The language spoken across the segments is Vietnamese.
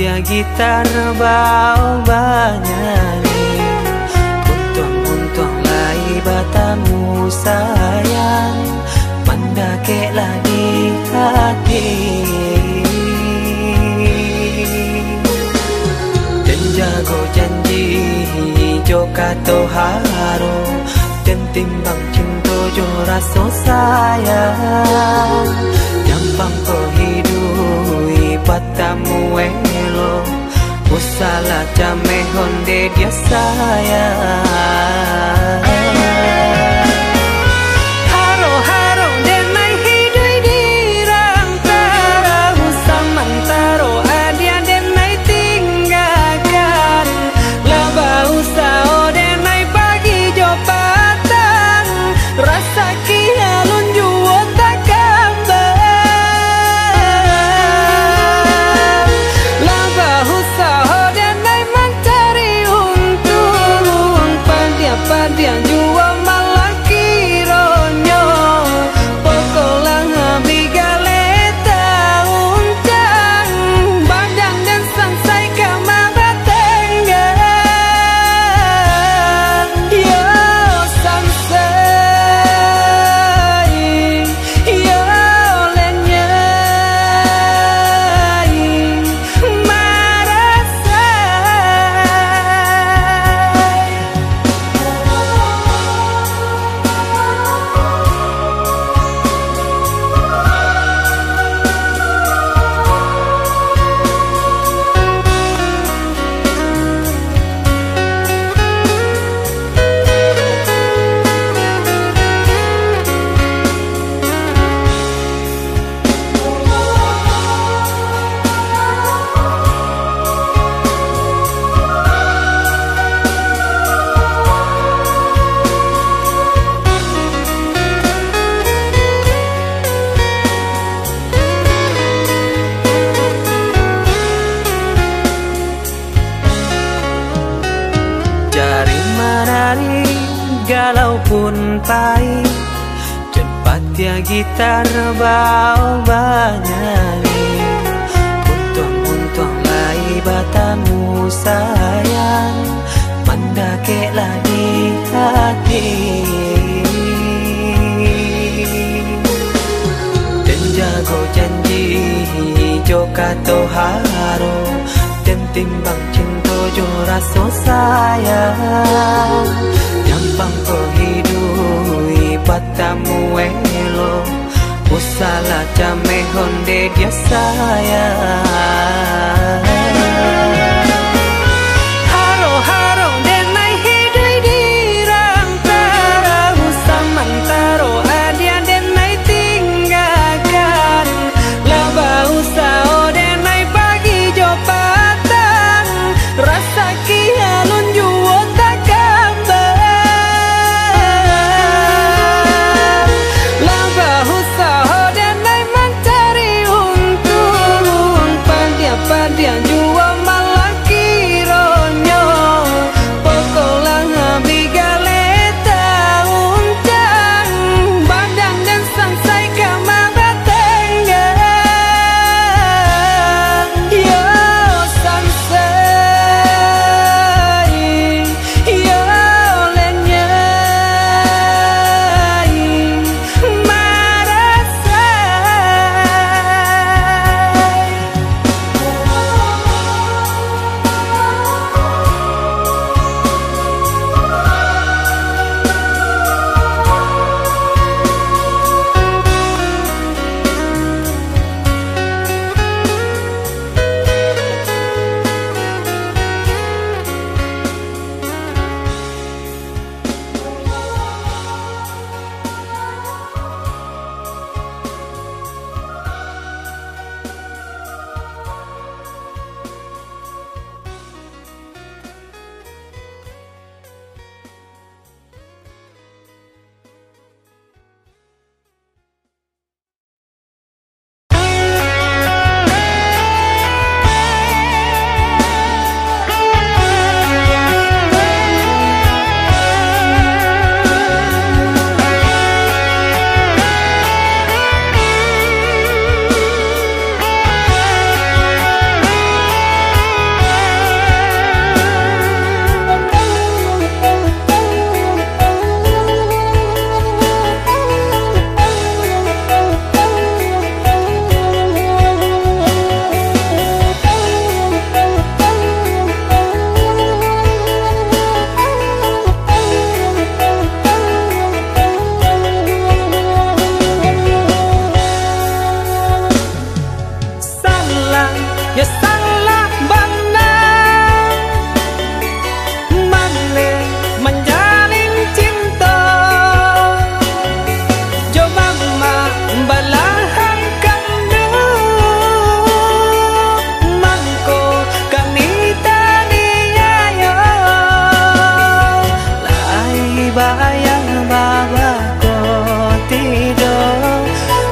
Dia gitar bau banyari Untung-untung lai batamu sayang. Mandakeklah di hati. Dan jago janji, hijau kato haru. Dan timbang cinta jo rasa sayang. Gampang kau hidui patamu eh no. Usala chame honde dia saya chame honde dia saya bayang bawa ko tido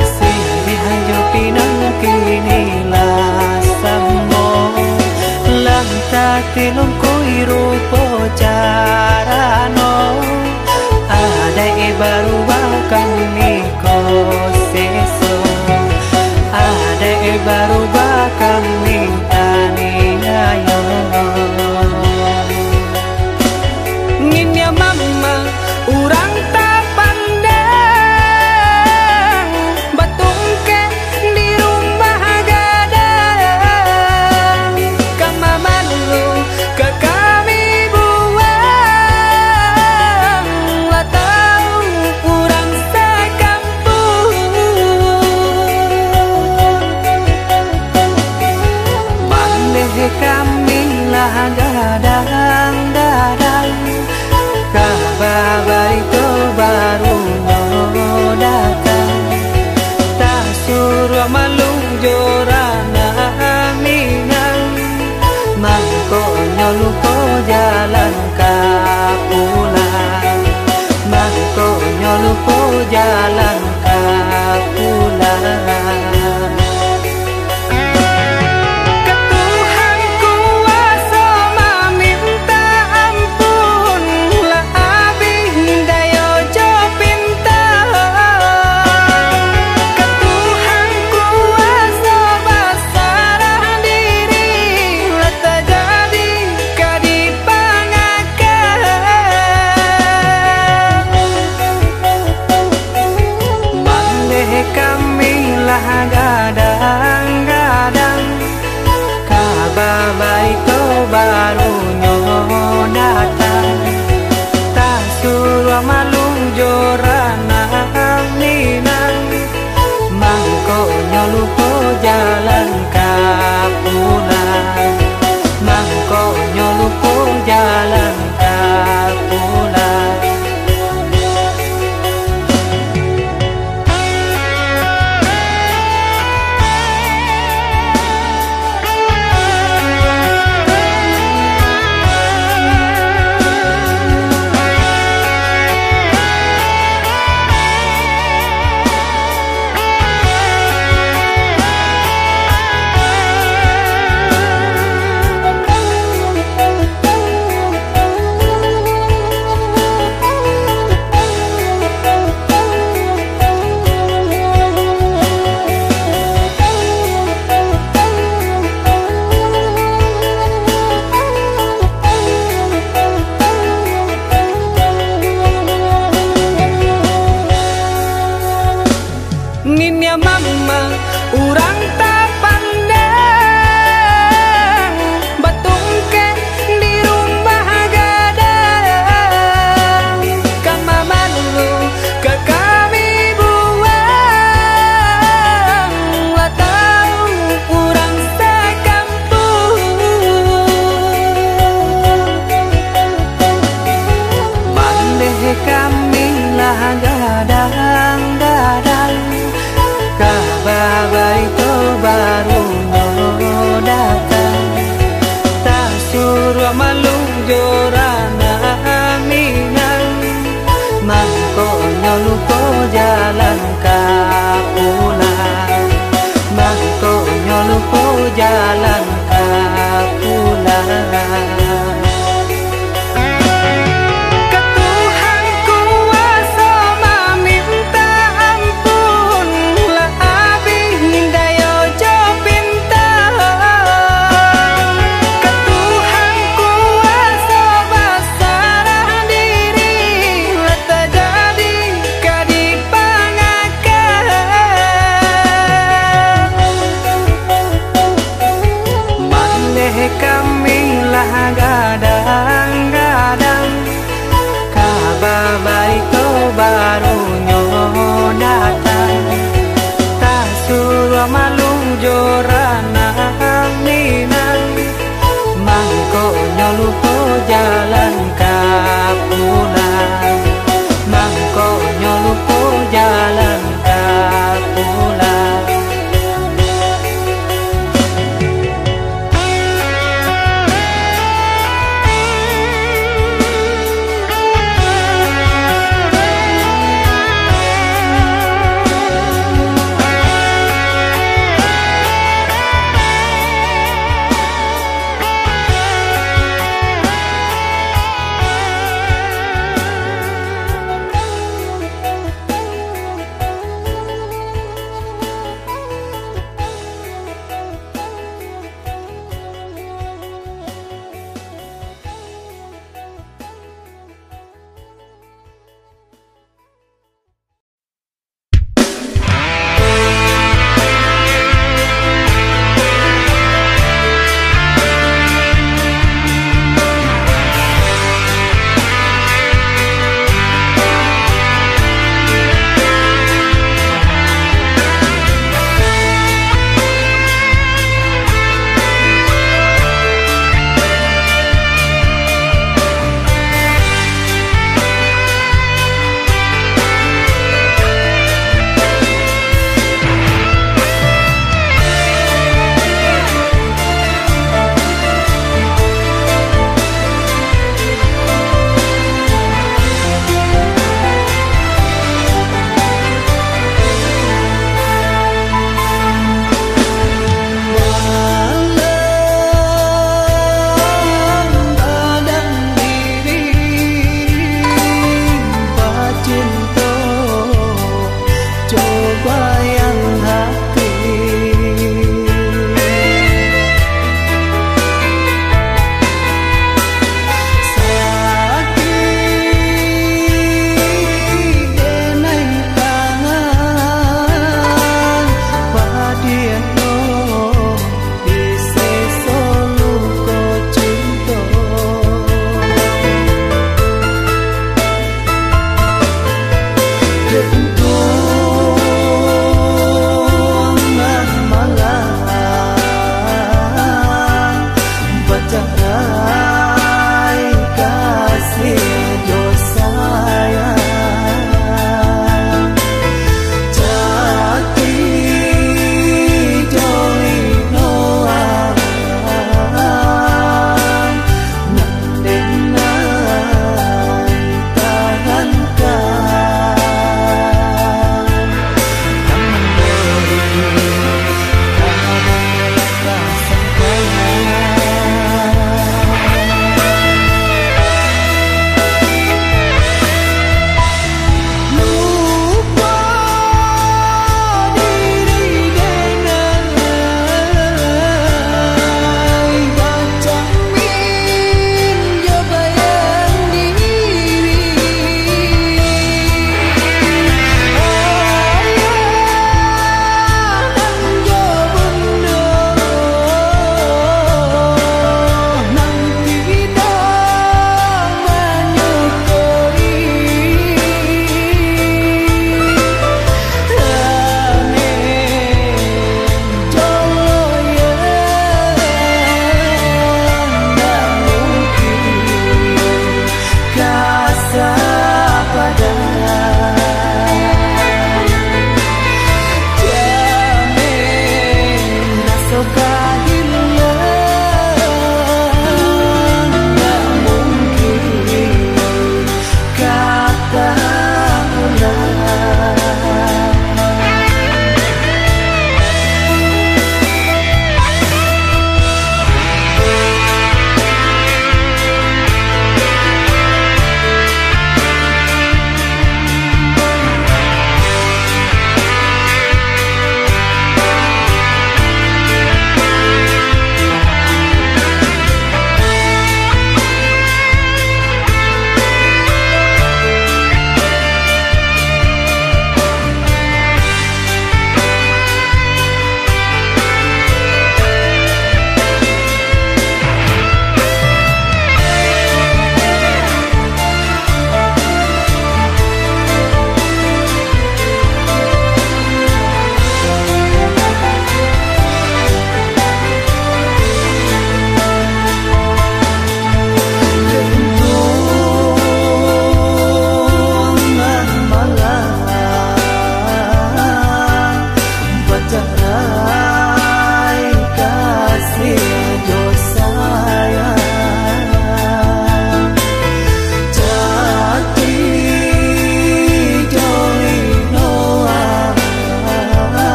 si hayo pinang kini lasam mo lang tatilong ko irupo